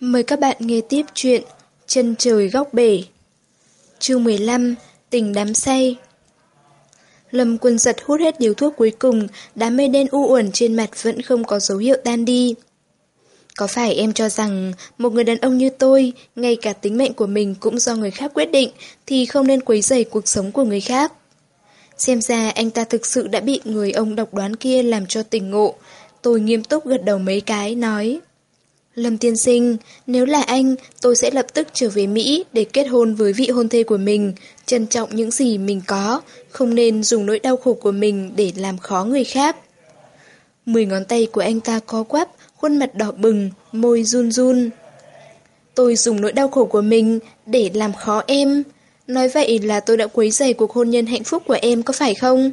Mời các bạn nghe tiếp chuyện Chân trời góc bể. Chương 15 Tình đám say. Lâm quân giật hút hết điếu thuốc cuối cùng Đám mây đen u uẩn trên mặt vẫn không có dấu hiệu tan đi. Có phải em cho rằng Một người đàn ông như tôi Ngay cả tính mệnh của mình cũng do người khác quyết định Thì không nên quấy rầy cuộc sống của người khác? Xem ra anh ta thực sự đã bị người ông độc đoán kia làm cho tỉnh ngộ. Tôi nghiêm túc gật đầu mấy cái, nói Lâm tiên sinh, nếu là anh, tôi sẽ lập tức trở về Mỹ để kết hôn với vị hôn thê của mình, trân trọng những gì mình có, không nên dùng nỗi đau khổ của mình để làm khó người khác. Mười ngón tay của anh ta co quắp, khuôn mặt đỏ bừng, môi run run. Tôi dùng nỗi đau khổ của mình để làm khó em. Nói vậy là tôi đã quấy rầy cuộc hôn nhân hạnh phúc của em có phải không?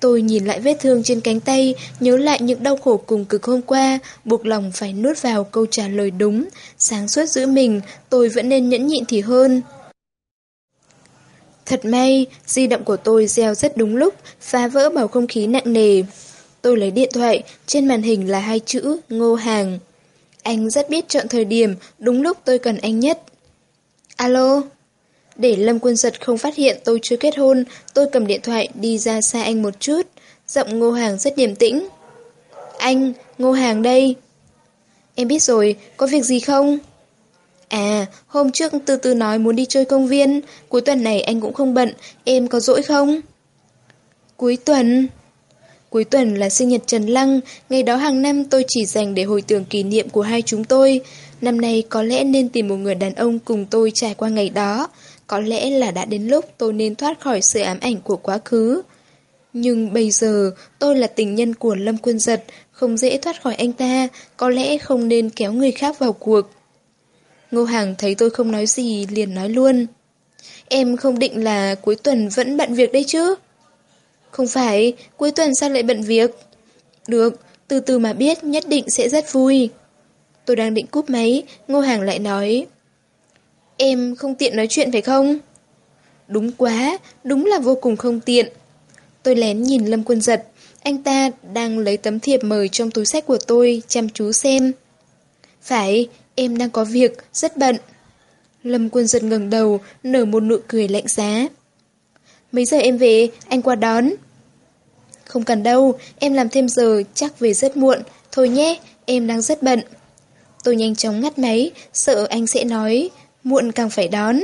Tôi nhìn lại vết thương trên cánh tay, nhớ lại những đau khổ cùng cực hôm qua, buộc lòng phải nuốt vào câu trả lời đúng. Sáng suốt giữ mình, tôi vẫn nên nhẫn nhịn thì hơn. Thật may, di động của tôi gieo rất đúng lúc, phá vỡ bầu không khí nặng nề. Tôi lấy điện thoại, trên màn hình là hai chữ Ngô Hàng. Anh rất biết chọn thời điểm, đúng lúc tôi cần anh nhất. Alo? Để Lâm Quân Giật không phát hiện tôi chưa kết hôn, tôi cầm điện thoại đi ra xa anh một chút. Giọng Ngô Hàng rất điềm tĩnh. Anh, Ngô Hàng đây. Em biết rồi, có việc gì không? À, hôm trước từ từ nói muốn đi chơi công viên, cuối tuần này anh cũng không bận, em có rỗi không? Cuối tuần? Cuối tuần là sinh nhật Trần Lăng, ngày đó hàng năm tôi chỉ dành để hồi tưởng kỷ niệm của hai chúng tôi. Năm nay có lẽ nên tìm một người đàn ông cùng tôi trải qua ngày đó. Có lẽ là đã đến lúc tôi nên thoát khỏi sự ám ảnh của quá khứ. Nhưng bây giờ, tôi là tình nhân của Lâm Quân Giật, không dễ thoát khỏi anh ta, có lẽ không nên kéo người khác vào cuộc. Ngô Hàng thấy tôi không nói gì, liền nói luôn. Em không định là cuối tuần vẫn bận việc đấy chứ? Không phải, cuối tuần sao lại bận việc? Được, từ từ mà biết nhất định sẽ rất vui. Tôi đang định cúp máy, Ngô Hàng lại nói. Em không tiện nói chuyện phải không? Đúng quá, đúng là vô cùng không tiện. Tôi lén nhìn Lâm Quân Giật, anh ta đang lấy tấm thiệp mời trong túi sách của tôi, chăm chú xem. Phải, em đang có việc, rất bận. Lâm Quân Giật ngẩng đầu, nở một nụ cười lạnh giá. Mấy giờ em về, anh qua đón. Không cần đâu, em làm thêm giờ, chắc về rất muộn. Thôi nhé, em đang rất bận. Tôi nhanh chóng ngắt máy, sợ anh sẽ nói, muộn càng phải đón.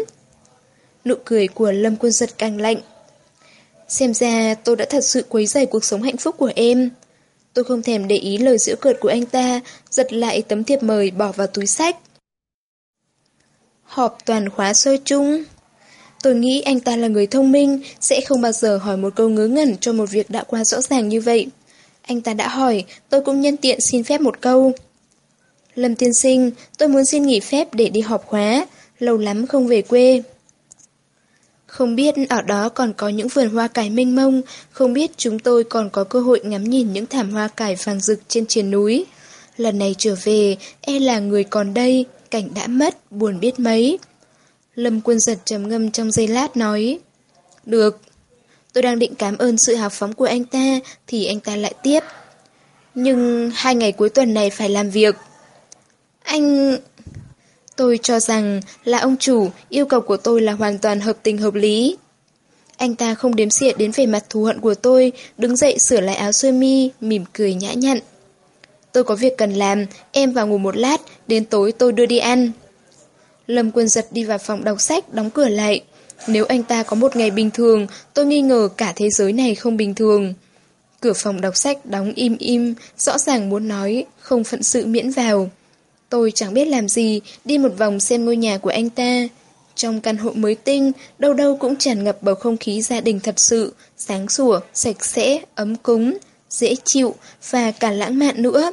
Nụ cười của Lâm Quân Giật càng lạnh. Xem ra tôi đã thật sự quấy rầy cuộc sống hạnh phúc của em. Tôi không thèm để ý lời giễu cợt của anh ta, giật lại tấm thiệp mời bỏ vào túi sách. Họp toàn khóa sơ chung. Tôi nghĩ anh ta là người thông minh, sẽ không bao giờ hỏi một câu ngớ ngẩn cho một việc đã qua rõ ràng như vậy. Anh ta đã hỏi, tôi cũng nhân tiện xin phép một câu. Lâm tiên sinh, tôi muốn xin nghỉ phép để đi họp khóa, lâu lắm không về quê. Không biết ở đó còn có những vườn hoa cải mênh mông, không biết chúng tôi còn có cơ hội ngắm nhìn những thảm hoa cải vàng rực trên triền núi. Lần này trở về, e là người còn đây, cảnh đã mất, buồn biết mấy. Lâm quân giật trầm ngâm trong giây lát nói. Được. Tôi đang định cảm ơn sự hào phóng của anh ta, thì anh ta lại tiếp. Nhưng hai ngày cuối tuần này phải làm việc. Anh... Tôi cho rằng là ông chủ, yêu cầu của tôi là hoàn toàn hợp tình hợp lý. Anh ta không đếm xỉa đến về mặt thù hận của tôi, đứng dậy sửa lại áo sơ mi, mỉm cười nhã nhặn. Tôi có việc cần làm, em vào ngủ một lát, đến tối tôi đưa đi ăn. Lâm Quân Giật đi vào phòng đọc sách, đóng cửa lại. Nếu anh ta có một ngày bình thường, tôi nghi ngờ cả thế giới này không bình thường. Cửa phòng đọc sách đóng im im, rõ ràng muốn nói, không phận sự miễn vào. Tôi chẳng biết làm gì, đi một vòng xem ngôi nhà của anh ta. Trong căn hộ mới tinh, đâu đâu cũng tràn ngập bầu không khí gia đình thật sự, sáng sủa, sạch sẽ, ấm cúng, dễ chịu và cả lãng mạn nữa.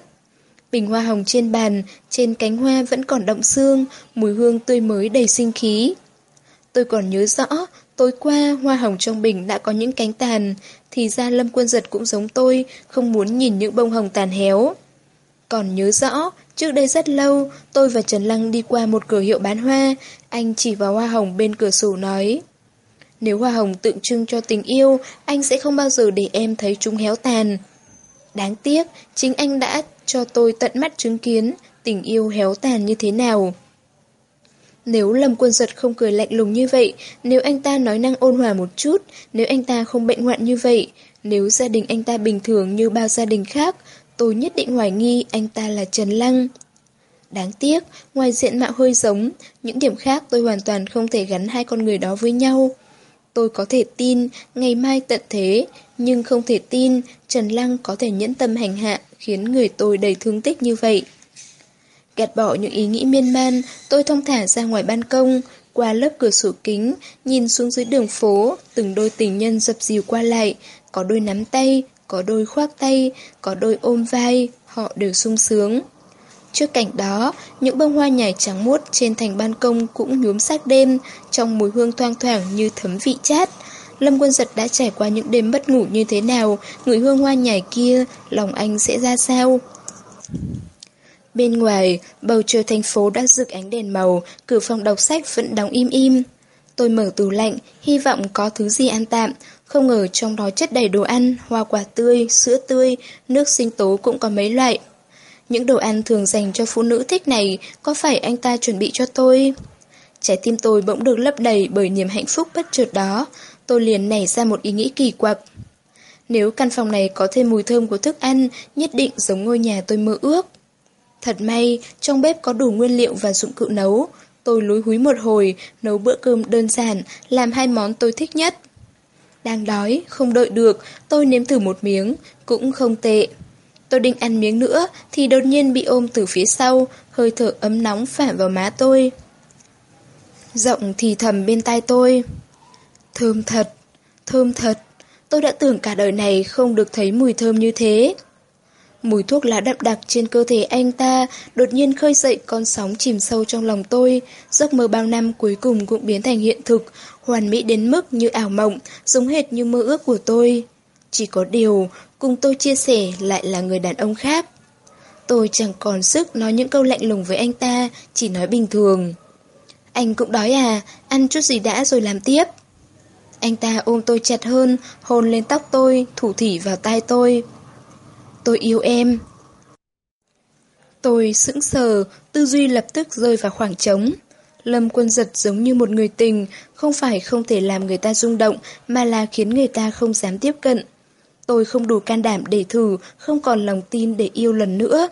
Bình hoa hồng trên bàn, trên cánh hoa vẫn còn động xương, mùi hương tươi mới đầy sinh khí. Tôi còn nhớ rõ, tối qua hoa hồng trong bình đã có những cánh tàn, thì ra Lâm Quân Giật cũng giống tôi, không muốn nhìn những bông hồng tàn héo. Còn nhớ rõ, trước đây rất lâu, tôi và Trần Lăng đi qua một cửa hiệu bán hoa, anh chỉ vào hoa hồng bên cửa sổ nói. Nếu hoa hồng tượng trưng cho tình yêu, anh sẽ không bao giờ để em thấy chúng héo tàn. Đáng tiếc, chính anh đã cho tôi tận mắt chứng kiến, tình yêu héo tàn như thế nào. Nếu Lâm Quân Giật không cười lạnh lùng như vậy, nếu anh ta nói năng ôn hòa một chút, nếu anh ta không bệnh hoạn như vậy, nếu gia đình anh ta bình thường như bao gia đình khác, tôi nhất định hoài nghi anh ta là Trần Lăng. Đáng tiếc, ngoài diện mạo hơi giống, những điểm khác tôi hoàn toàn không thể gắn hai con người đó với nhau. Tôi có thể tin ngày mai tận thế, nhưng không thể tin Trần Lăng có thể nhẫn tâm hành hạ khiến người tôi đầy thương tích như vậy. Gạt bỏ những ý nghĩ miên man, tôi thông thả ra ngoài ban công, qua lớp cửa sổ kính, nhìn xuống dưới đường phố, từng đôi tình nhân dập dìu qua lại, có đôi nắm tay, có đôi khoác tay, có đôi ôm vai, họ đều sung sướng. Trước cảnh đó, những bông hoa nhài trắng muốt trên thành ban công cũng nhuốm sắc đêm, trong mùi hương thoang thoảng như thấm vị chát. Lâm Quân Giật đã trải qua những đêm bất ngủ như thế nào, người hương hoa nhài kia, lòng anh sẽ ra sao? Bên ngoài, bầu trời thành phố đã rực ánh đèn màu, cửa phòng đọc sách vẫn đóng im im. Tôi mở tủ lạnh, hy vọng có thứ gì ăn tạm, không ngờ trong đó chất đầy đồ ăn, hoa quả tươi, sữa tươi, nước sinh tố cũng có mấy loại. Những đồ ăn thường dành cho phụ nữ thích này, có phải anh ta chuẩn bị cho tôi? Trái tim tôi bỗng được lấp đầy bởi niềm hạnh phúc bất chợt đó, tôi liền nảy ra một ý nghĩ kỳ quặc. Nếu căn phòng này có thêm mùi thơm của thức ăn, nhất định giống ngôi nhà tôi mơ ước. Thật may, trong bếp có đủ nguyên liệu và dụng cụ nấu. Tôi lúi húi một hồi, nấu bữa cơm đơn giản, làm hai món tôi thích nhất. Đang đói, không đợi được, tôi nếm thử một miếng, cũng không tệ. Tôi định ăn miếng nữa, thì đột nhiên bị ôm từ phía sau, hơi thở ấm nóng phả vào má tôi. Giọng thì thầm bên tai tôi. Thơm thật, thơm thật, tôi đã tưởng cả đời này không được thấy mùi thơm như thế. Mùi thuốc lá đậm đặc trên cơ thể anh ta đột nhiên khơi dậy con sóng chìm sâu trong lòng tôi. Giấc mơ bao năm cuối cùng cũng biến thành hiện thực, hoàn mỹ đến mức như ảo mộng, giống hệt như mơ ước của tôi. Chỉ có điều, cùng tôi chia sẻ lại là người đàn ông khác. Tôi chẳng còn sức nói những câu lạnh lùng với anh ta, chỉ nói bình thường. Anh cũng đói à, ăn chút gì đã rồi làm tiếp. Anh ta ôm tôi chặt hơn, hôn lên tóc tôi, thủ thỉ vào tai tôi. Tôi yêu em. Tôi sững sờ, tư duy lập tức rơi vào khoảng trống. Lâm quân giật giống như một người tình, không phải không thể làm người ta rung động, mà là khiến người ta không dám tiếp cận. Tôi không đủ can đảm để thử, không còn lòng tin để yêu lần nữa.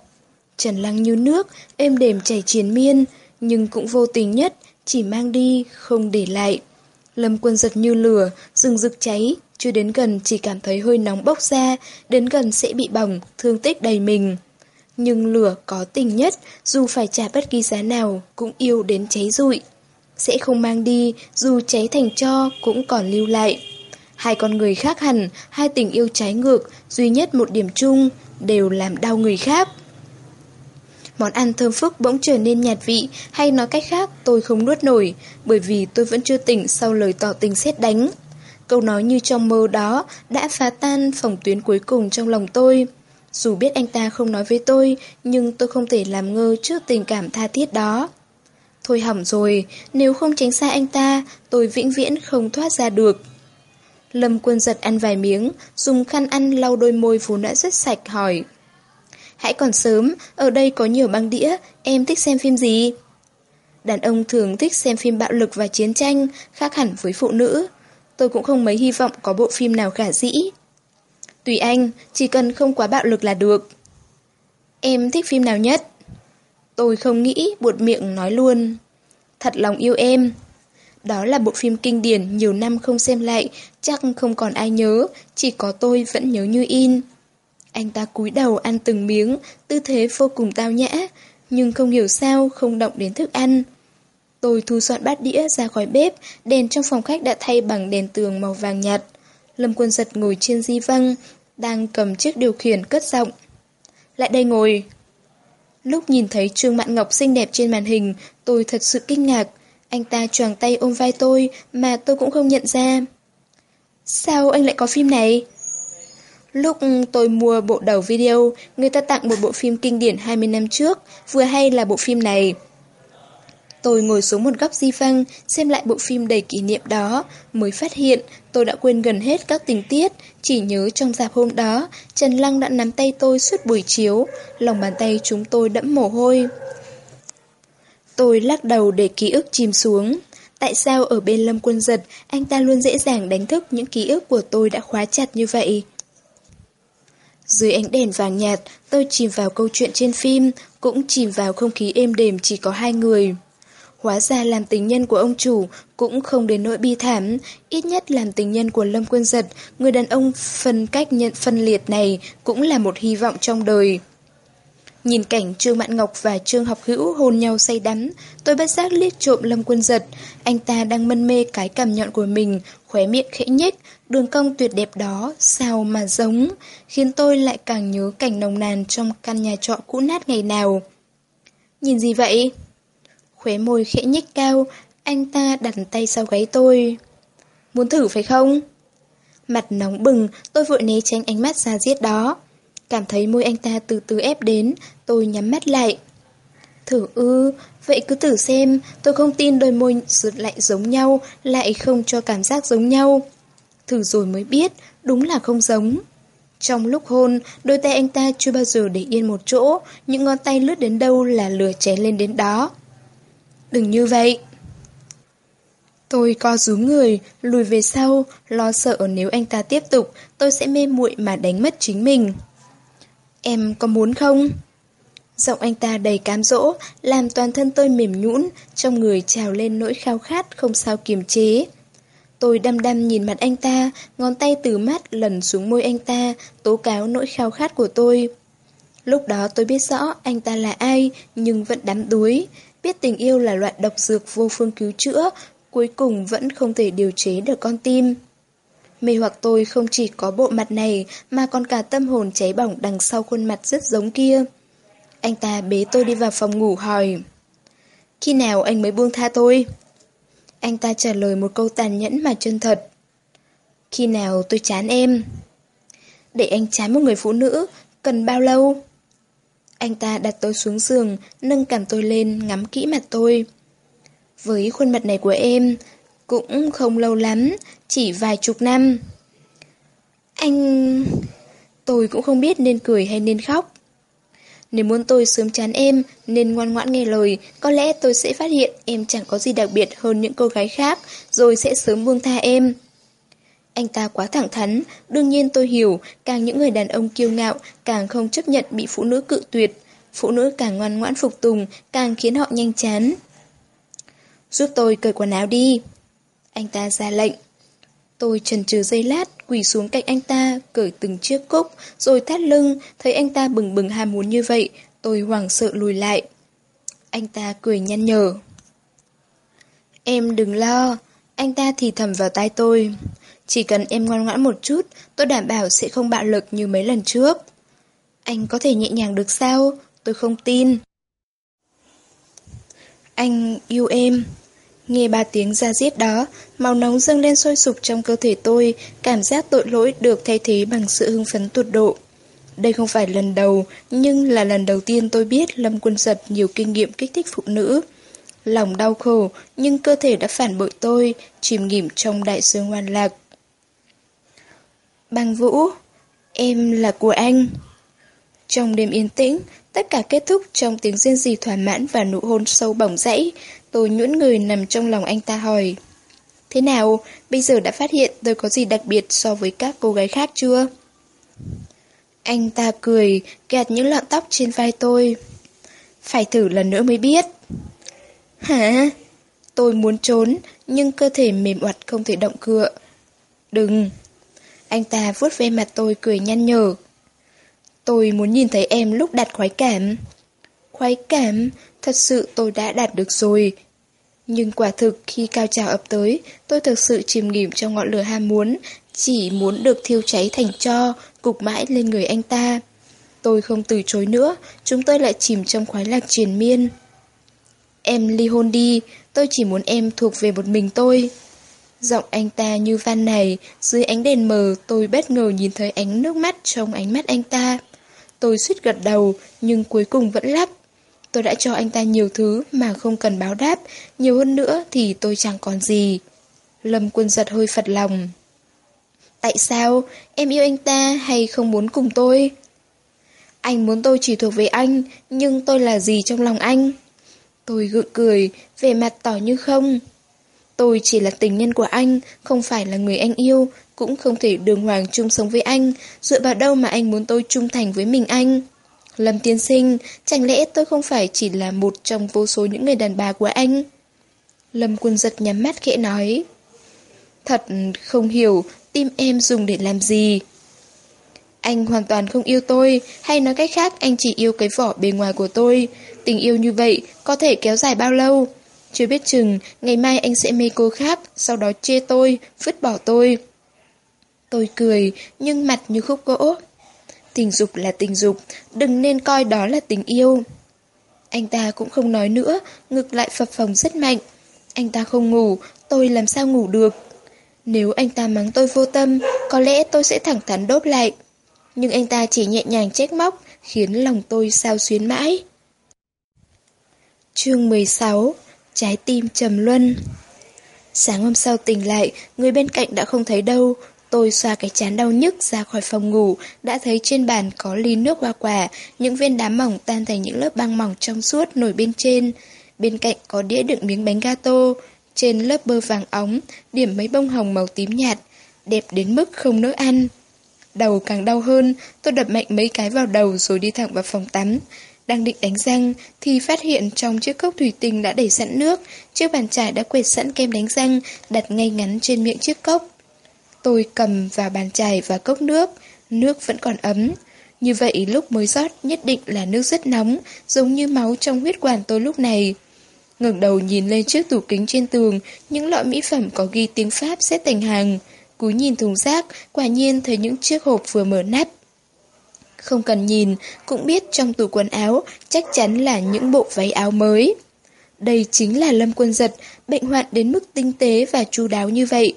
Trần lăng như nước, êm đềm chảy triền miên, nhưng cũng vô tình nhất, chỉ mang đi, không để lại. Lâm quân giật như lửa, rừng rực cháy, chưa đến gần chỉ cảm thấy hơi nóng bốc ra, đến gần sẽ bị bỏng, thương tích đầy mình. Nhưng lửa có tình nhất, dù phải trả bất kỳ giá nào, cũng yêu đến cháy rụi. Sẽ không mang đi, dù cháy thành cho, cũng còn lưu lại. Hai con người khác hẳn, hai tình yêu trái ngược, duy nhất một điểm chung, đều làm đau người khác. Món ăn thơm phức bỗng trở nên nhạt vị, hay nói cách khác tôi không nuốt nổi, bởi vì tôi vẫn chưa tỉnh sau lời tỏ tình xét đánh. Câu nói như trong mơ đó đã phá tan phòng tuyến cuối cùng trong lòng tôi. Dù biết anh ta không nói với tôi, nhưng tôi không thể làm ngơ trước tình cảm tha thiết đó. Thôi hỏng rồi, nếu không tránh xa anh ta, tôi vĩnh viễn không thoát ra được. Lâm quân giật ăn vài miếng, dùng khăn ăn lau đôi môi vốn đã rất sạch hỏi. Hãy còn sớm, ở đây có nhiều băng đĩa, em thích xem phim gì? Đàn ông thường thích xem phim bạo lực và chiến tranh, khác hẳn với phụ nữ. Tôi cũng không mấy hy vọng có bộ phim nào khả dĩ. Tùy anh, chỉ cần không quá bạo lực là được. Em thích phim nào nhất? Tôi không nghĩ, buột miệng nói luôn. Thật lòng yêu em. Đó là bộ phim kinh điển nhiều năm không xem lại, chắc không còn ai nhớ, chỉ có tôi vẫn nhớ như in. Anh ta cúi đầu ăn từng miếng, tư thế vô cùng tao nhã, nhưng không hiểu sao không động đến thức ăn. Tôi thu dọn bát đĩa ra khỏi bếp, đèn trong phòng khách đã thay bằng đèn tường màu vàng nhạt. Lâm Quân Giật ngồi trên di văng, đang cầm chiếc điều khiển cất giọng. Lại đây ngồi. Lúc nhìn thấy Trương Mạn Ngọc xinh đẹp trên màn hình, tôi thật sự kinh ngạc. Anh ta choàng tay ôm vai tôi mà tôi cũng không nhận ra. Sao anh lại có phim này? Lúc tôi mua bộ đầu video, người ta tặng một bộ phim kinh điển 20 năm trước, vừa hay là bộ phim này. Tôi ngồi xuống một góc di văn xem lại bộ phim đầy kỷ niệm đó, mới phát hiện tôi đã quên gần hết các tình tiết, chỉ nhớ trong dạp hôm đó, Trần Lăng đã nắm tay tôi suốt buổi chiếu, lòng bàn tay chúng tôi đẫm mồ hôi. Tôi lắc đầu để ký ức chìm xuống. Tại sao ở bên Lâm Quân Giật, anh ta luôn dễ dàng đánh thức những ký ức của tôi đã khóa chặt như vậy? Dưới ánh đèn vàng nhạt, tôi chìm vào câu chuyện trên phim, cũng chìm vào không khí êm đềm chỉ có hai người. Hóa ra làm tình nhân của ông chủ cũng không đến nỗi bi thảm, ít nhất làm tình nhân của Lâm Quân Giật, người đàn ông phân cách nhận phân liệt này cũng là một hy vọng trong đời. Nhìn cảnh Trương Mạn Ngọc và Trương Học Hữu hôn nhau say đắm, tôi bất giác liếc trộm Lâm Quân Giật. Anh ta đang mân mê cái cằm nhọn của mình, khóe miệng khẽ nhếch, đường cong tuyệt đẹp đó, sao mà giống, khiến tôi lại càng nhớ cảnh nồng nàn trong căn nhà trọ cũ nát ngày nào. Nhìn gì vậy? Khóe môi khẽ nhếch cao, anh ta đặt tay sau gáy tôi. Muốn thử phải không? Mặt nóng bừng, tôi vội né tránh ánh mắt ra giết đó. Cảm thấy môi anh ta từ từ ép đến, tôi nhắm mắt lại. Thử ư, vậy cứ thử xem, tôi không tin đôi môi lại giống nhau, lại không cho cảm giác giống nhau. Thử rồi mới biết, đúng là không giống. Trong lúc hôn, đôi tay anh ta chưa bao giờ để yên một chỗ, những ngón tay lướt đến đâu là lửa cháy lên đến đó. Đừng như vậy. Tôi co rúm người, lùi về sau, lo sợ nếu anh ta tiếp tục, tôi sẽ mê muội mà đánh mất chính mình. Em có muốn không? Giọng anh ta đầy cám dỗ, làm toàn thân tôi mềm nhũn, trong người trào lên nỗi khao khát không sao kiềm chế. Tôi đăm đăm nhìn mặt anh ta, ngón tay từ mắt lần xuống môi anh ta, tố cáo nỗi khao khát của tôi. Lúc đó tôi biết rõ anh ta là ai, nhưng vẫn đắm đuối. Biết tình yêu là loại độc dược vô phương cứu chữa, cuối cùng vẫn không thể điều chế được con tim. Mê hoặc tôi không chỉ có bộ mặt này mà còn cả tâm hồn cháy bỏng đằng sau khuôn mặt rất giống kia. Anh ta bế tôi đi vào phòng ngủ hỏi Khi nào anh mới buông tha tôi? Anh ta trả lời một câu tàn nhẫn mà chân thật Khi nào tôi chán em? Để anh chán một người phụ nữ, cần bao lâu? Anh ta đặt tôi xuống giường, nâng cằm tôi lên, ngắm kỹ mặt tôi. Với khuôn mặt này của em, cũng không lâu lắm, chỉ vài chục năm. Anh... Tôi cũng không biết nên cười hay nên khóc. Nếu muốn tôi sớm chán em, nên ngoan ngoãn nghe lời, có lẽ tôi sẽ phát hiện em chẳng có gì đặc biệt hơn những cô gái khác, rồi sẽ sớm buông tha em. Anh ta quá thẳng thắn, đương nhiên tôi hiểu, càng những người đàn ông kiêu ngạo, càng không chấp nhận bị phụ nữ cự tuyệt. Phụ nữ càng ngoan ngoãn phục tùng, càng khiến họ nhanh chán. Giúp tôi cởi quần áo đi. Anh ta ra lệnh. Tôi chần chừ giây lát, quỳ xuống cạnh anh ta, cởi từng chiếc cúc, rồi thắt lưng, thấy anh ta bừng bừng ham muốn như vậy, tôi hoảng sợ lùi lại. Anh ta cười nhăn nhở. Em đừng lo, anh ta thì thầm vào tai tôi. Chỉ cần em ngoan ngoãn một chút, tôi đảm bảo sẽ không bạo lực như mấy lần trước. Anh có thể nhẹ nhàng được sao? Tôi không tin. Anh yêu em. Nghe ba tiếng ra giết đó, máu nóng dâng lên sôi sục trong cơ thể tôi, cảm giác tội lỗi được thay thế bằng sự hưng phấn tột độ. Đây không phải lần đầu, nhưng là lần đầu tiên tôi biết Lâm Quân Giật nhiều kinh nghiệm kích thích phụ nữ. Lòng đau khổ, nhưng cơ thể đã phản bội tôi, chìm nghỉm trong đại dương ngoan lạc. Băng Vũ, em là của anh. Trong đêm yên tĩnh, tất cả kết thúc trong tiếng riêng gì thỏa mãn và nụ hôn sâu bỏng rẫy. Tôi nhũn người nằm trong lòng anh ta hỏi. Thế nào, bây giờ đã phát hiện tôi có gì đặc biệt so với các cô gái khác chưa? Anh ta cười, gạt những lọn tóc trên vai tôi. Phải thử lần nữa mới biết. Hả? Tôi muốn trốn, nhưng cơ thể mềm oặt không thể động cựa. Đừng. Anh ta vuốt ve mặt tôi cười nhăn nhở. Tôi muốn nhìn thấy em lúc đạt khoái cảm. Khoái cảm, thật sự tôi đã đạt được rồi. Nhưng quả thực khi cao trào ập tới, tôi thực sự chìm nghỉm trong ngọn lửa ham muốn, chỉ muốn được thiêu cháy thành cho, cục mãi lên người anh ta. Tôi không từ chối nữa, chúng tôi lại chìm trong khoái lạc triền miên. Em ly hôn đi, tôi chỉ muốn em thuộc về một mình tôi. Giọng anh ta như van này, dưới ánh đèn mờ tôi bất ngờ nhìn thấy ánh nước mắt trong ánh mắt anh ta. Tôi suýt gật đầu, nhưng cuối cùng vẫn lắp. Tôi đã cho anh ta nhiều thứ mà không cần báo đáp, nhiều hơn nữa thì tôi chẳng còn gì. Lâm quân giật hơi phật lòng. Tại sao? Em yêu anh ta hay không muốn cùng tôi? Anh muốn tôi chỉ thuộc về anh, nhưng tôi là gì trong lòng anh? Tôi gượng cười, vẻ mặt tỏ như không. Tôi chỉ là tình nhân của anh, không phải là người anh yêu, cũng không thể đường hoàng chung sống với anh, dựa vào đâu mà anh muốn tôi trung thành với mình anh. Lâm tiên sinh, chẳng lẽ tôi không phải chỉ là một trong vô số những người đàn bà của anh? Lâm quân giật nhắm mắt khẽ nói. Thật không hiểu tim em dùng để làm gì. Anh hoàn toàn không yêu tôi, hay nói cách khác anh chỉ yêu cái vỏ bề ngoài của tôi. Tình yêu như vậy có thể kéo dài bao lâu? Chưa biết chừng, ngày mai anh sẽ mê cô khác, sau đó chê tôi, vứt bỏ tôi. Tôi cười, nhưng mặt như khúc gỗ. Tình dục là tình dục, đừng nên coi đó là tình yêu. Anh ta cũng không nói nữa, ngực lại phập phồng rất mạnh. Anh ta không ngủ, tôi làm sao ngủ được. Nếu anh ta mắng tôi vô tâm, có lẽ tôi sẽ thẳng thắn đốt lại. Nhưng anh ta chỉ nhẹ nhàng trách móc, khiến lòng tôi sao xuyến mãi. Chương 16 Trái tim trầm luân Sáng hôm sau tỉnh lại, người bên cạnh đã không thấy đâu. Tôi xoa cái chán đau nhức ra khỏi phòng ngủ, đã thấy trên bàn có ly nước hoa quả, những viên đá mỏng tan thành những lớp băng mỏng trong suốt nổi bên trên. Bên cạnh có đĩa đựng miếng bánh gato, trên lớp bơ vàng óng, điểm mấy bông hồng màu tím nhạt, đẹp đến mức không nỡ ăn. Đầu càng đau hơn, tôi đập mạnh mấy cái vào đầu rồi đi thẳng vào phòng tắm. Đang định đánh răng thì phát hiện trong chiếc cốc thủy tinh đã đầy sẵn nước, chiếc bàn chải đã quệt sẵn kem đánh răng đặt ngay ngắn trên miệng chiếc cốc. Tôi cầm vào bàn chải và cốc nước, nước vẫn còn ấm. Như vậy lúc mới rót nhất định là nước rất nóng, giống như máu trong huyết quản tôi lúc này ngẩng đầu nhìn lên chiếc tủ kính trên tường, những lọ mỹ phẩm có ghi tiếng Pháp xếp thành hàng. Cúi nhìn thùng rác, quả nhiên thấy những chiếc hộp vừa mở nắp. Không cần nhìn, cũng biết trong tủ quần áo chắc chắn là những bộ váy áo mới. Đây chính là Lâm Quân Giật, bệnh hoạn đến mức tinh tế và chu đáo như vậy.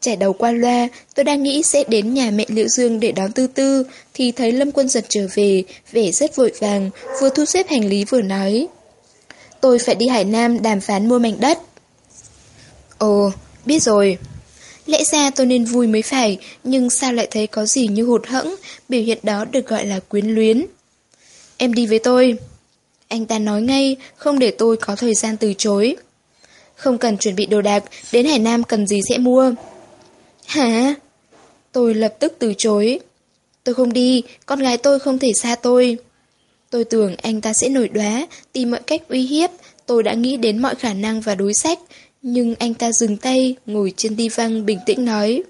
Trẻ đầu qua loa, tôi đang nghĩ sẽ đến nhà mẹ liễu Dương để đón Tư Tư, thì thấy Lâm Quân Giật trở về, vẻ rất vội vàng, vừa thu xếp hành lý vừa nói. Tôi phải đi Hải Nam đàm phán mua mảnh đất. Ồ, biết rồi. Lẽ ra tôi nên vui mới phải, nhưng sao lại thấy có gì như hụt hẫng, biểu hiện đó được gọi là quyến luyến. Em đi với tôi. Anh ta nói ngay, không để tôi có thời gian từ chối. Không cần chuẩn bị đồ đạc, đến Hải Nam cần gì sẽ mua. Hả? Tôi lập tức từ chối. Tôi không đi, con gái tôi không thể xa tôi. Tôi tưởng anh ta sẽ nổi đoá, tìm mọi cách uy hiếp, tôi đã nghĩ đến mọi khả năng và đối sách, nhưng anh ta dừng tay, ngồi trên đi văng bình tĩnh nói.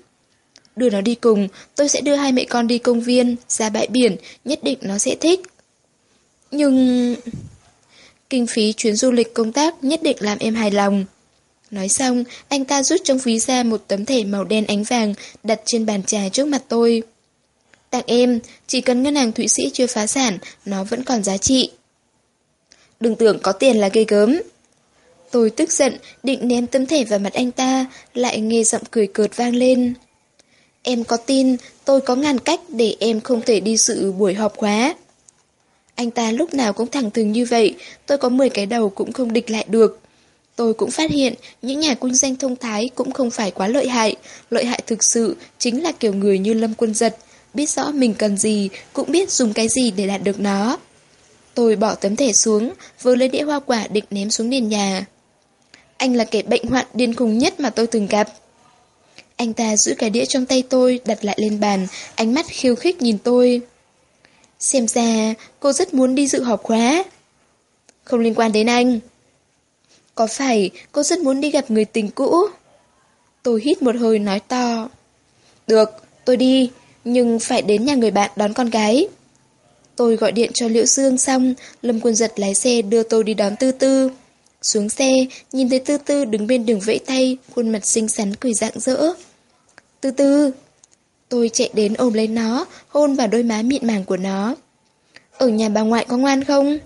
Đưa nó đi cùng, tôi sẽ đưa hai mẹ con đi công viên, ra bãi biển, nhất định nó sẽ thích. Nhưng... Kinh phí chuyến du lịch công tác nhất định làm em hài lòng. Nói xong, anh ta rút trong ví ra một tấm thẻ màu đen ánh vàng đặt trên bàn trà trước mặt tôi. Tặng em, chỉ cần ngân hàng Thụy Sĩ chưa phá sản, nó vẫn còn giá trị. Đừng tưởng có tiền là gây gớm. Tôi tức giận, định ném tấm thẻ vào mặt anh ta, lại nghe giọng cười cợt vang lên. Em có tin, tôi có ngàn cách để em không thể đi sự buổi họp khóa. Anh ta lúc nào cũng thẳng thừng như vậy, tôi có 10 cái đầu cũng không địch lại được. Tôi cũng phát hiện, những nhà quân danh thông thái cũng không phải quá lợi hại. Lợi hại thực sự chính là kiểu người như Lâm Quân Giật, biết rõ mình cần gì, cũng biết dùng cái gì để đạt được nó. Tôi bỏ tấm thẻ xuống, vừa lấy đĩa hoa quả định ném xuống nền nhà. Anh là kẻ bệnh hoạn điên khùng nhất mà tôi từng gặp. Anh ta giữ cái đĩa trong tay tôi, đặt lại lên bàn, ánh mắt khiêu khích nhìn tôi. Xem ra, cô rất muốn đi dự họp khóa. Không liên quan đến anh. Có phải cô rất muốn đi gặp người tình cũ? Tôi hít một hơi nói to. Được, tôi đi, nhưng phải đến nhà người bạn đón con gái. Tôi gọi điện cho Liễu Dương xong, Lâm Quân Giật lái xe đưa tôi đi đón Tư Tư. Xuống xe, nhìn thấy Tư Tư đứng bên đường vẫy tay, khuôn mặt xinh xắn cười rạng rỡ. Tư Tư! Tôi chạy đến ôm lấy nó, hôn vào đôi má mịn màng của nó. Ở nhà bà ngoại có ngoan không?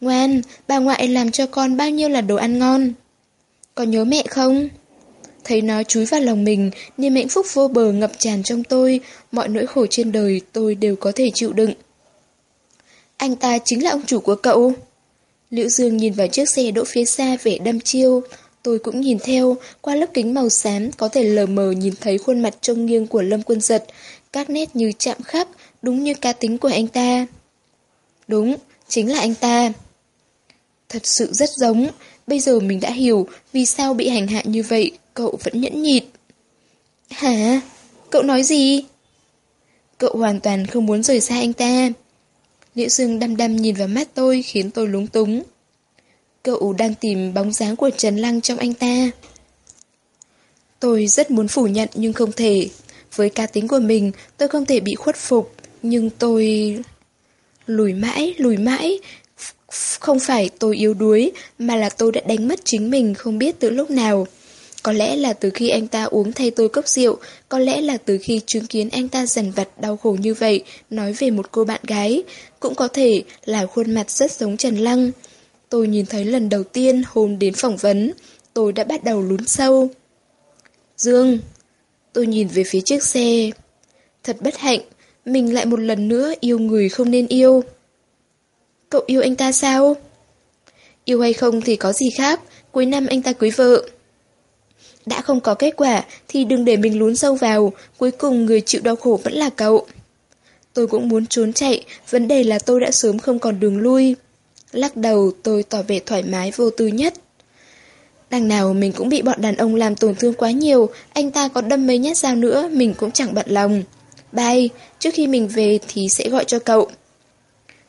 Ngoan, bà ngoại làm cho con bao nhiêu là đồ ăn ngon. Có nhớ mẹ không? Thấy nó chúi vào lòng mình, niềm hạnh phúc vô bờ ngập tràn trong tôi, mọi nỗi khổ trên đời tôi đều có thể chịu đựng. Anh ta chính là ông chủ của cậu. Liễu Dương nhìn vào chiếc xe đỗ phía xa vẻ đăm chiêu. Tôi cũng nhìn theo, qua lớp kính màu xám có thể lờ mờ nhìn thấy khuôn mặt trông nghiêng của Lâm Quân Giật, các nét như chạm khắc, đúng như cá tính của anh ta. Đúng, chính là anh ta. Thật sự rất giống, bây giờ mình đã hiểu vì sao bị hành hạ như vậy, cậu vẫn nhẫn nhịt. Hả? Cậu nói gì? Cậu hoàn toàn không muốn rời xa anh ta. Liễu Dương đăm đăm nhìn vào mắt tôi khiến tôi lúng túng. Cậu đang tìm bóng dáng của Trần Lăng trong anh ta. Tôi rất muốn phủ nhận nhưng không thể. Với cá tính của mình, tôi không thể bị khuất phục. Nhưng tôi... Lùi mãi, lùi mãi. Không phải tôi yếu đuối, mà là tôi đã đánh mất chính mình không biết từ lúc nào. Có lẽ là từ khi anh ta uống thay tôi cốc rượu, có lẽ là từ khi chứng kiến anh ta dần vặt đau khổ như vậy, nói về một cô bạn gái, cũng có thể là khuôn mặt rất giống Trần Lăng. Tôi nhìn thấy lần đầu tiên hôm đến phỏng vấn, tôi đã bắt đầu lún sâu. Dương, tôi nhìn về phía chiếc xe. Thật bất hạnh, mình lại một lần nữa yêu người không nên yêu. Cậu yêu anh ta sao? Yêu hay không thì có gì khác, cuối năm anh ta cưới vợ. Đã không có kết quả thì đừng để mình lún sâu vào, cuối cùng người chịu đau khổ vẫn là cậu. Tôi cũng muốn trốn chạy, vấn đề là tôi đã sớm không còn đường lui. Lắc đầu tôi tỏ vẻ thoải mái vô tư nhất. Đằng nào mình cũng bị bọn đàn ông làm tổn thương quá nhiều, anh ta có đâm mấy nhát dao nữa, mình cũng chẳng bận lòng. Bye, trước khi mình về thì sẽ gọi cho cậu.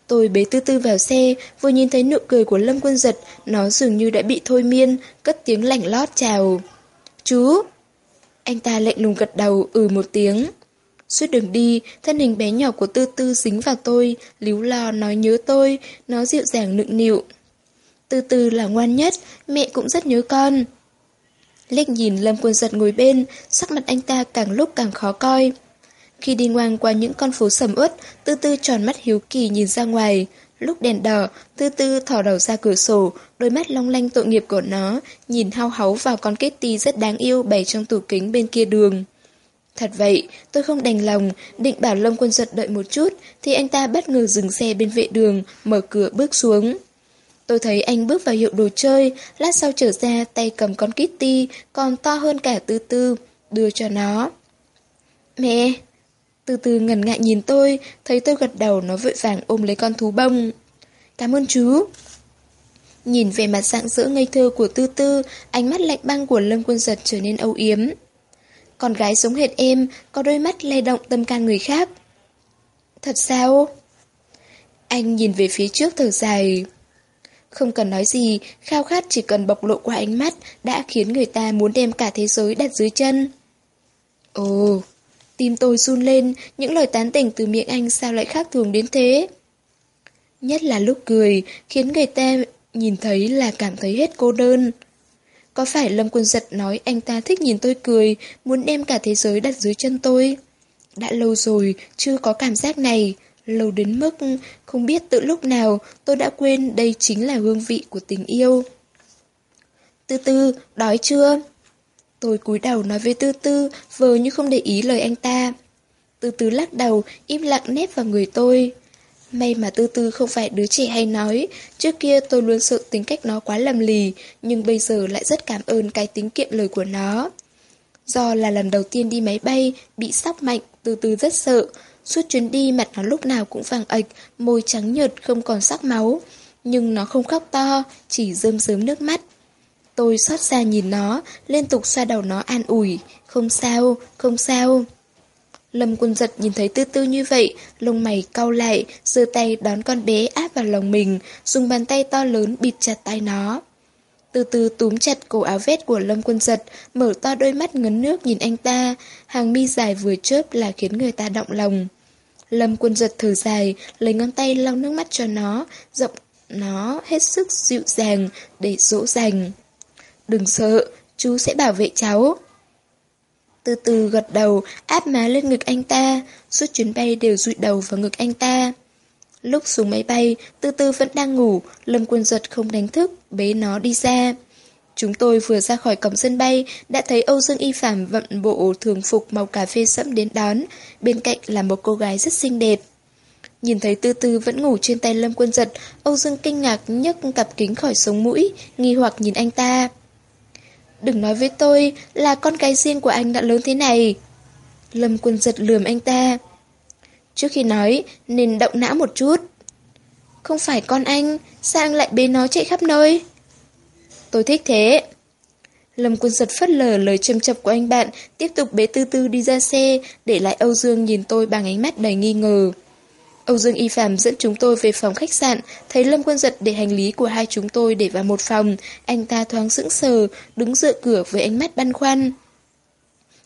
Tôi bế tư tư vào xe, vừa nhìn thấy nụ cười của Lâm Quân Giật, nó dường như đã bị thôi miên, cất tiếng lạnh lót chào. Chú! Anh ta lạnh lùng gật đầu, ừ một tiếng. Suốt đường đi, thân hình bé nhỏ của Tư Tư dính vào tôi, líu lo nói nhớ tôi, nó dịu dàng nựng nịu. Tư Tư là ngoan nhất, mẹ cũng rất nhớ con. Lách nhìn Lâm Quân Giật ngồi bên, sắc mặt anh ta càng lúc càng khó coi. Khi đi ngoan qua những con phố sầm uất, Tư Tư tròn mắt hiếu kỳ nhìn ra ngoài. Lúc đèn đỏ, Tư Tư thò đầu ra cửa sổ, đôi mắt long lanh tội nghiệp của nó, nhìn hao háu vào con Kitty rất đáng yêu bày trong tủ kính bên kia đường. Thật vậy, tôi không đành lòng, định bảo Lâm Quân Giật đợi một chút, thì anh ta bất ngờ dừng xe bên vệ đường, mở cửa bước xuống. Tôi thấy anh bước vào hiệu đồ chơi, lát sau trở ra tay cầm con Kitty, còn to hơn cả Tư Tư, đưa cho nó. Mẹ! Từ từ ngần ngại nhìn tôi, thấy tôi gật đầu nó vội vàng ôm lấy con thú bông. Cảm ơn chú. Nhìn về mặt dạng dỡ ngây thơ của Tư Tư, ánh mắt lạnh băng của Lâm Quân Giật trở nên âu yếm. Con gái giống hệt em, có đôi mắt lay động tâm can người khác. Thật sao? Anh nhìn về phía trước thở dài. Không cần nói gì, khao khát chỉ cần bộc lộ qua ánh mắt đã khiến người ta muốn đem cả thế giới đặt dưới chân. Ồ, tim tôi run lên, những lời tán tỉnh từ miệng anh sao lại khác thường đến thế? Nhất là lúc cười, khiến người ta nhìn thấy là cảm thấy hết cô đơn. Có phải Lâm Quân Giật nói anh ta thích nhìn tôi cười, muốn đem cả thế giới đặt dưới chân tôi? Đã lâu rồi, chưa có cảm giác này. Lâu đến mức không biết từ lúc nào tôi đã quên đây chính là hương vị của tình yêu. từ từ đói chưa? Tôi cúi đầu nói với Tư Tư, vờ như không để ý lời anh ta. Tư Tư lắc đầu, im lặng nép vào người tôi. May mà Tư Tư không phải đứa trẻ hay nói, trước kia tôi luôn sợ tính cách nó quá lầm lì, nhưng bây giờ lại rất cảm ơn cái tính kiệm lời của nó. Do là lần đầu tiên đi máy bay, bị sóc mạnh, Tư Tư rất sợ. Suốt chuyến đi mặt nó lúc nào cũng vàng ạch, môi trắng nhợt không còn sắc máu. Nhưng nó không khóc to, chỉ rơm rớm nước mắt. Tôi xót xa nhìn nó, liên tục xoa đầu nó an ủi. Không sao, không sao. Lâm quân giật nhìn thấy tư tư như vậy, lông mày cau lại, giơ tay đón con bé áp vào lòng mình, dùng bàn tay to lớn bịt chặt tay nó. Từ từ túm chặt cổ áo vét của Lâm quân giật, mở to đôi mắt ngấn nước nhìn anh ta, hàng mi dài vừa chớp là khiến người ta động lòng. Lâm quân giật thở dài, lấy ngón tay lau nước mắt cho nó, giọng nó hết sức dịu dàng để dỗ dành. Đừng sợ, chú sẽ bảo vệ cháu. Từ từ gật đầu, áp má lên ngực anh ta, suốt chuyến bay đều rụi đầu vào ngực anh ta. Lúc xuống máy bay, từ từ vẫn đang ngủ, Lâm Quân Giật không đánh thức, bế nó đi ra. Chúng tôi vừa ra khỏi cổng sân bay, đã thấy Âu Dương Y Phạm vận bộ thường phục màu cà phê sẫm đến đón, bên cạnh là một cô gái rất xinh đẹp. Nhìn thấy Tư Tư vẫn ngủ trên tay Lâm Quân Giật, Âu Dương kinh ngạc nhấc cặp kính khỏi sống mũi, nghi hoặc nhìn anh ta. Đừng nói với tôi là con cái riêng của anh đã lớn thế này. Lâm Quân Giật lườm anh ta. Trước khi nói, nên động não một chút. Không phải con anh, sao anh lại bế nó chạy khắp nơi? Tôi thích thế. Lâm Quân Giật phất lờ lời châm chập của anh bạn, tiếp tục bế tư tư đi ra xe, để lại Âu Dương nhìn tôi bằng ánh mắt đầy nghi ngờ. Ông Dương Y Phạm dẫn chúng tôi về phòng khách sạn, thấy Lâm Quân Giật để hành lý của hai chúng tôi để vào một phòng, anh ta thoáng sững sờ, đứng dựa cửa với ánh mắt băn khoăn.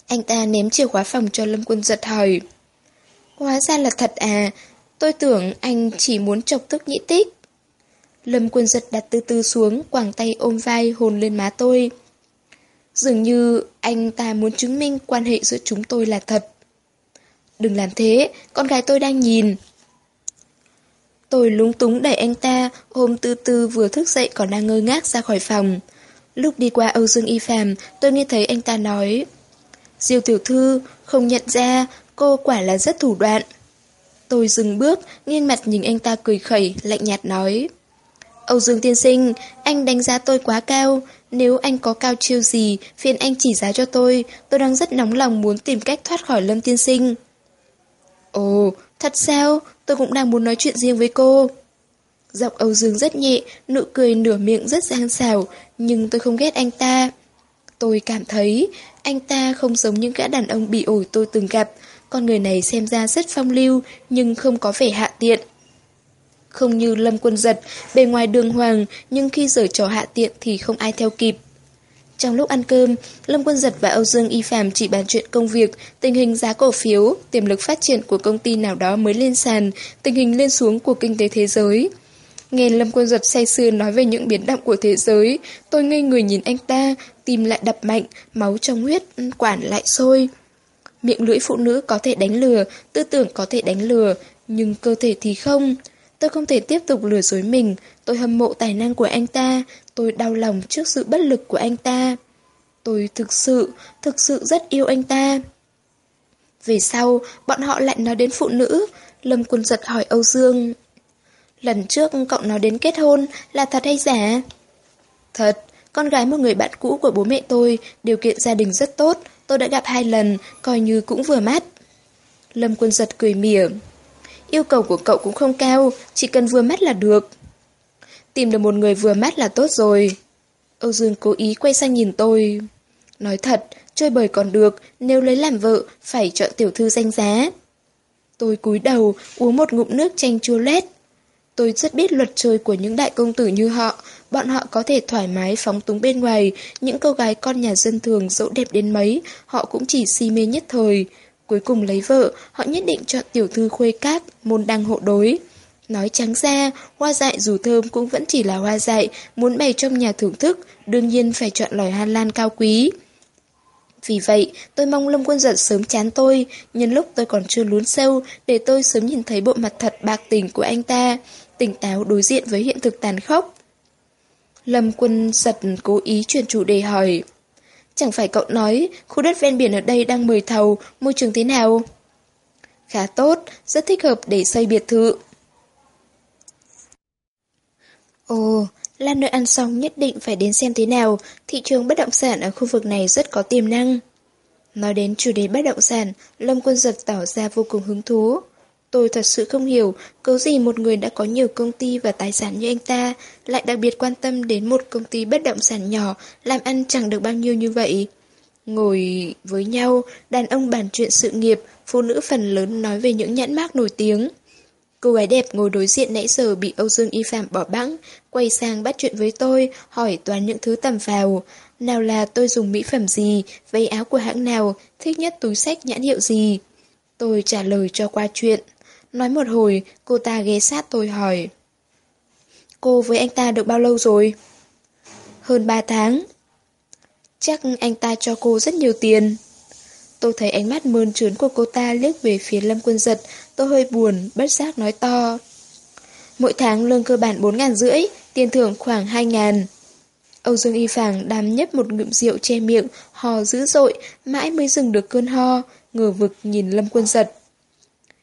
Anh ta ném chìa khóa phòng cho Lâm Quân Giật hỏi. Hóa ra là thật à, tôi tưởng anh chỉ muốn chọc tức nhĩ tích. Lâm Quân Giật đặt từ từ xuống, quàng tay ôm vai hồn lên má tôi. Dường như anh ta muốn chứng minh quan hệ giữa chúng tôi là thật. Đừng làm thế, con gái tôi đang nhìn. Tôi lúng túng đẩy anh ta, hôm tư tư vừa thức dậy còn đang ngơ ngác ra khỏi phòng. Lúc đi qua Âu Dương Y Phạm, tôi nghe thấy anh ta nói Diêu tiểu thư, không nhận ra, cô quả là rất thủ đoạn. Tôi dừng bước, nghiêng mặt nhìn anh ta cười khẩy, lạnh nhạt nói Âu Dương tiên sinh, anh đánh giá tôi quá cao, nếu anh có cao chiêu gì, phiền anh chỉ giá cho tôi, tôi đang rất nóng lòng muốn tìm cách thoát khỏi Lâm tiên sinh. Ồ, thật sao? Tôi cũng đang muốn nói chuyện riêng với cô. Giọng Âu Dương rất nhẹ, nụ cười nửa miệng rất gian xảo, nhưng tôi không ghét anh ta. Tôi cảm thấy anh ta không giống những gã đàn ông bị ổi tôi từng gặp. Con người này xem ra rất phong lưu, nhưng không có vẻ hạ tiện. Không như Lâm Quân Giật, bề ngoài đường hoàng, nhưng khi giở trò hạ tiện thì không ai theo kịp. Trong lúc ăn cơm, Lâm Quân Giật và Âu Dương Y Phạm chỉ bàn chuyện công việc, tình hình giá cổ phiếu, tiềm lực phát triển của công ty nào đó mới lên sàn, tình hình lên xuống của kinh tế thế giới. Nghe Lâm Quân Giật say sưa nói về những biến động của thế giới, tôi ngây người nhìn anh ta, tim lại đập mạnh, máu trong huyết, ừ, quản lại sôi. Miệng lưỡi phụ nữ có thể đánh lừa, tư tưởng có thể đánh lừa, nhưng cơ thể thì không. Tôi không thể tiếp tục lừa dối mình, tôi hâm mộ tài năng của anh ta, tôi đau lòng trước sự bất lực của anh ta. Tôi thực sự, thực sự rất yêu anh ta. Về sau, bọn họ lại nói đến phụ nữ, Lâm Quân giật hỏi Âu Dương. Lần trước cậu nói đến kết hôn là thật hay giả? Thật, con gái một người bạn cũ của bố mẹ tôi, điều kiện gia đình rất tốt, tôi đã gặp hai lần, coi như cũng vừa mắt. Lâm Quân giật cười mỉa. Yêu cầu của cậu cũng không cao, chỉ cần vừa mắt là được. Tìm được một người vừa mắt là tốt rồi. Âu Dương cố ý quay sang nhìn tôi. Nói thật, chơi bời còn được, nếu lấy làm vợ, phải chọn tiểu thư danh giá. Tôi cúi đầu, uống một ngụm nước chanh chua lét. Tôi rất biết luật chơi của những đại công tử như họ, bọn họ có thể thoải mái phóng túng bên ngoài, những cô gái con nhà dân thường dẫu đẹp đến mấy, họ cũng chỉ si mê nhất thời. Cuối cùng lấy vợ, họ nhất định chọn tiểu thư khuê cát, môn đăng hộ đối. Nói trắng ra, hoa dại dù thơm cũng vẫn chỉ là hoa dại, muốn bày trong nhà thưởng thức, đương nhiên phải chọn loài hoa lan cao quý. Vì vậy, tôi mong Lâm Quân Giật sớm chán tôi, nhân lúc tôi còn chưa lún sâu, để tôi sớm nhìn thấy bộ mặt thật bạc tình của anh ta, tỉnh táo đối diện với hiện thực tàn khốc. Lâm Quân Giật cố ý chuyển chủ đề hỏi. Chẳng phải cậu nói khu đất ven biển ở đây đang mời thầu, môi trường thế nào? Khá tốt, rất thích hợp để xây biệt thự. Ồ, Lan nội ăn xong nhất định phải đến xem thế nào, thị trường bất động sản ở khu vực này rất có tiềm năng. Nói đến chủ đề bất động sản, Lâm Quân Giật tỏ ra vô cùng hứng thú. Tôi thật sự không hiểu, cớ gì một người đã có nhiều công ty và tài sản như anh ta, lại đặc biệt quan tâm đến một công ty bất động sản nhỏ, làm ăn chẳng được bao nhiêu như vậy. Ngồi với nhau, đàn ông bàn chuyện sự nghiệp, phụ nữ phần lớn nói về những nhãn mác nổi tiếng. Cô gái đẹp ngồi đối diện nãy giờ bị Âu Dương Y Phạm bỏ bẵng, quay sang bắt chuyện với tôi, hỏi toàn những thứ tầm vào. Nào là tôi dùng mỹ phẩm gì, váy áo của hãng nào, thích nhất túi sách nhãn hiệu gì. Tôi trả lời cho qua chuyện. Nói một hồi, cô ta ghé sát tôi hỏi. Cô với anh ta được bao lâu rồi? Hơn 3 tháng. Chắc anh ta cho cô rất nhiều tiền. Tôi thấy ánh mắt mơn trớn của cô ta liếc về phía Lâm Quân Giật, tôi hơi buồn, bất giác nói to. Mỗi tháng lương cơ bản 4 ngàn rưỡi, tiền thưởng khoảng 2 ngàn. Âu Dương Y Phàng đám nhấp một ngụm rượu che miệng, hò dữ dội, mãi mới dừng được cơn ho, ngờ vực nhìn Lâm Quân Giật.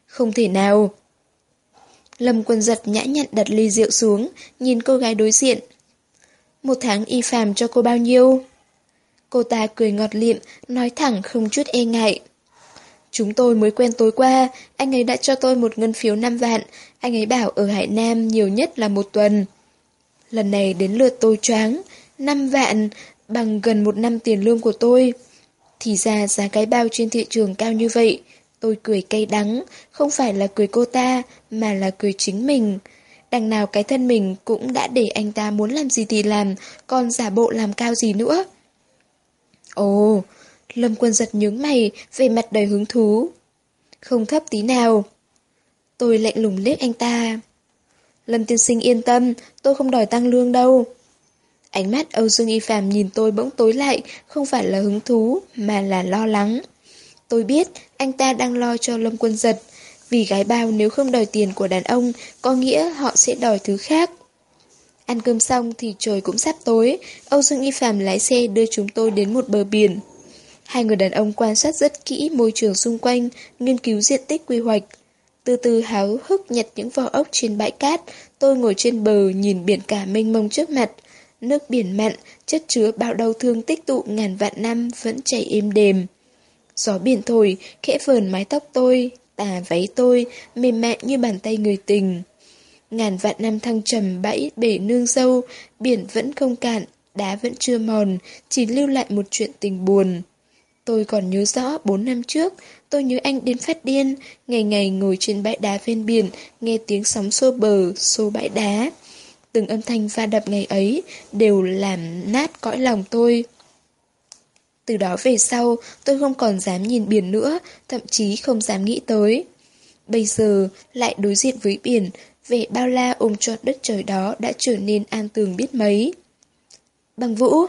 Không thể nào. Lâm quân giật nhã nhặn đặt ly rượu xuống, nhìn cô gái đối diện. Một tháng y phàm cho cô bao nhiêu? Cô ta cười ngọt liệm, nói thẳng không chút e ngại. Chúng tôi mới quen tối qua, anh ấy đã cho tôi một ngân phiếu 5 vạn, anh ấy bảo ở Hải Nam nhiều nhất là một tuần. Lần này đến lượt tôi choáng, 5 vạn, bằng gần một năm tiền lương của tôi. Thì ra giá cái bao trên thị trường cao như vậy, tôi cười cay đắng, không phải là cười cô ta, mà là cười chính mình. Đằng nào cái thân mình cũng đã để anh ta muốn làm gì thì làm, còn giả bộ làm cao gì nữa. Ồ, Lâm Quân giật nhướng mày, về mặt đầy hứng thú. Không thấp tí nào. Tôi lạnh lùng liếc anh ta. Lâm tiên sinh yên tâm, tôi không đòi tăng lương đâu. Ánh mắt Âu Dương Y Phạm nhìn tôi bỗng tối lại, không phải là hứng thú, mà là lo lắng. Tôi biết anh ta đang lo cho Lâm Quân giật, vì gái bao nếu không đòi tiền của đàn ông, có nghĩa họ sẽ đòi thứ khác. Ăn cơm xong thì trời cũng sắp tối, Âu Dương Y Phạm lái xe đưa chúng tôi đến một bờ biển. Hai người đàn ông quan sát rất kỹ môi trường xung quanh, nghiên cứu diện tích quy hoạch. Từ từ háo hức nhặt những vỏ ốc trên bãi cát, tôi ngồi trên bờ nhìn biển cả mênh mông trước mặt. Nước biển mặn, chất chứa bao đau thương tích tụ ngàn vạn năm vẫn chảy êm đềm. Gió biển thổi, khẽ vờn mái tóc tôi, tà váy tôi, mềm mại như bàn tay người tình. Ngàn vạn năm thăng trầm bãi bể nương dâu, biển vẫn không cạn, đá vẫn chưa mòn, chỉ lưu lại một chuyện tình buồn. Tôi còn nhớ rõ 4 năm trước, tôi nhớ anh đến phát điên, ngày ngày ngồi trên bãi đá ven biển, nghe tiếng sóng xô bờ, xô bãi đá. Từng âm thanh va đập ngày ấy đều làm nát cõi lòng tôi. Từ đó về sau, tôi không còn dám nhìn biển nữa, thậm chí không dám nghĩ tới. Bây giờ, lại đối diện với biển, vẻ bao la ôm trọn đất trời đó đã trở nên an tường biết mấy. Bằng vũ!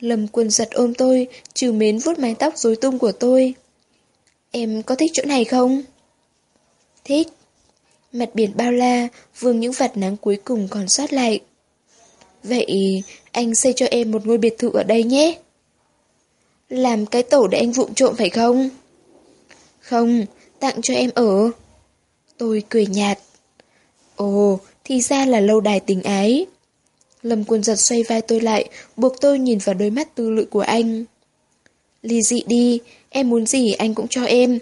Lâm quân giật ôm tôi, trừ mến vuốt mái tóc rối tung của tôi. Em có thích chỗ này không? Thích. Mặt biển bao la, vương những vạt nắng cuối cùng còn sót lại. Vậy anh xây cho em một ngôi biệt thự ở đây nhé. Làm cái tổ để anh vụng trộm phải không? Không, tặng cho em ở. Tôi cười nhạt. Ồ, thì ra là lâu đài tình ái. Lâm quân giật xoay vai tôi lại, buộc tôi nhìn vào đôi mắt tư lự của anh. Ly dị đi, em muốn gì anh cũng cho em.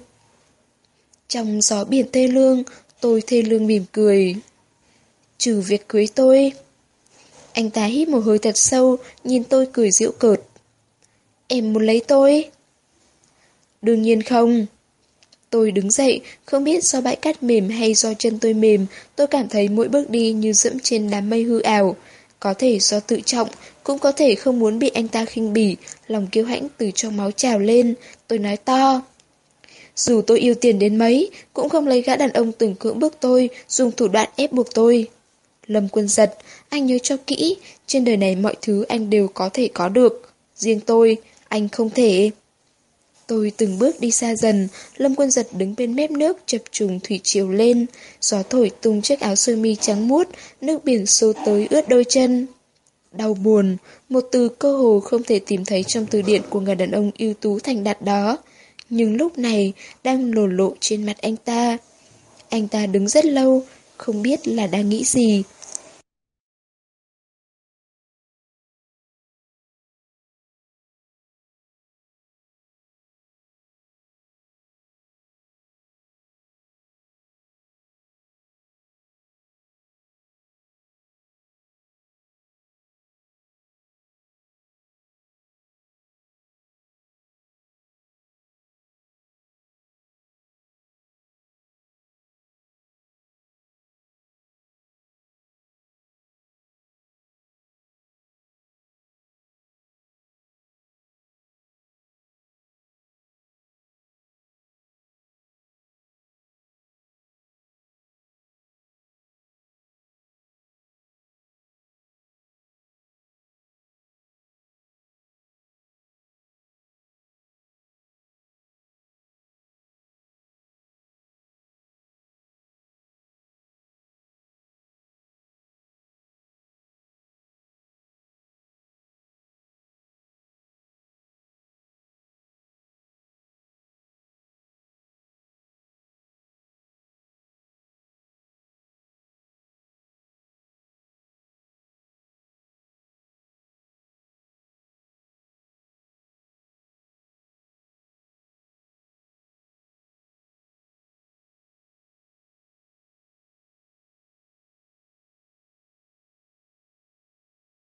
Trong gió biển thê lương, tôi thê lương mỉm cười. Trừ việc cưới tôi. Anh ta hít một hơi thật sâu, nhìn tôi cười giễu cợt. Em muốn lấy tôi? Đương nhiên không. Tôi đứng dậy, không biết do bãi cát mềm hay do chân tôi mềm, tôi cảm thấy mỗi bước đi như dẫm trên đám mây hư ảo. Có thể do tự trọng, cũng có thể không muốn bị anh ta khinh bỉ, lòng kiêu hãnh từ trong máu trào lên, tôi nói to. Dù tôi yêu tiền đến mấy, cũng không lấy gã đàn ông từng cưỡng bức tôi, dùng thủ đoạn ép buộc tôi. Lâm quân giật, anh nhớ cho kỹ, trên đời này mọi thứ anh đều có thể có được. Riêng tôi, anh không thể. Tôi từng bước đi xa dần, Lâm Quân Giật đứng bên mép nước chập trùng thủy chiều lên, gió thổi tung chiếc áo sơ mi trắng muốt, nước biển xô tới ướt đôi chân. Đau buồn, một từ cơ hồ không thể tìm thấy trong từ điển của người đàn ông ưu tú thành đạt đó, nhưng lúc này đang lồ lộ trên mặt anh ta. Anh ta đứng rất lâu, không biết là đang nghĩ gì.